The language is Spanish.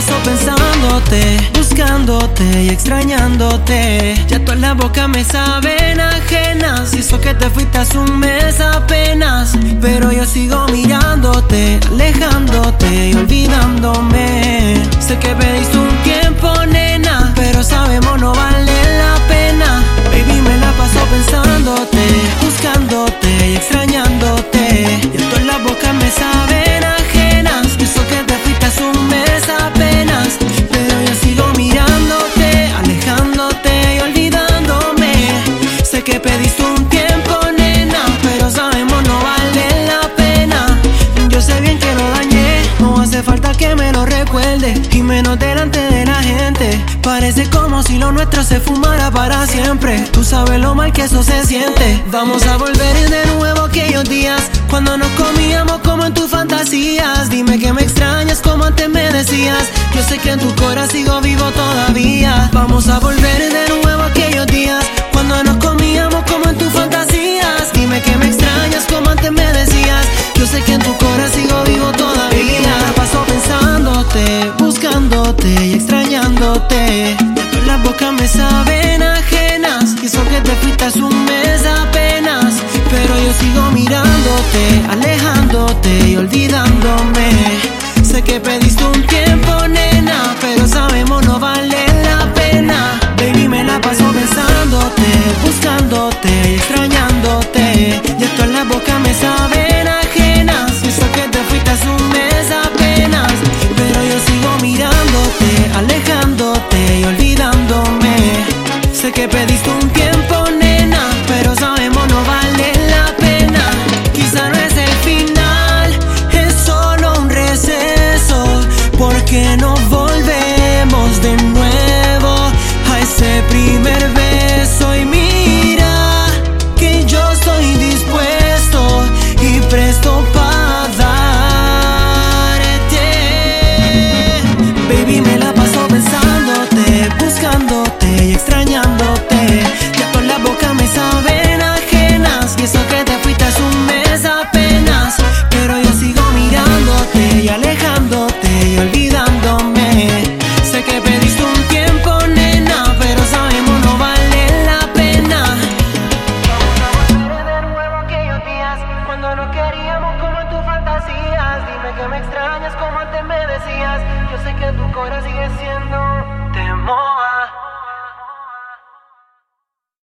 paso pensándote, buscándote y extrañándote. Ya todas las bocas me saben ajenas. Y eso que te fuiste hace un mes apenas. Pero yo sigo mirándote, alejándote. Yo Que pediste un tiempo, nena, pero sabemos no vale la pena. Yo sé bien que lo dañé, no hace falta que me lo recuerde, y menos delante de la gente. Parece como si lo nuestro se fumara para siempre. Tú sabes lo mal que eso se siente. Vamos a volver de nuevo aquellos días cuando nos comíamos como en tus fantasías. Dime que me extrañas como antes me decías. Yo sé que en tu corazón sigo vivo todavía. Vamos a volver buscándote y extrañándote. Ya todas las bocas me saben ajenas. Y que te fuiste un mes apenas. Pero yo sigo mirándote, alejándote y olvidándome. Sé que pediste un tiempo, nena, pero sabemos no vale la pena. Baby, me la paso pensándote, buscándote y extrañándote. Ya todas las bocas me saben Baby, me la que me extrañas como antes me decías. Yo sé que tu corazón sigue siendo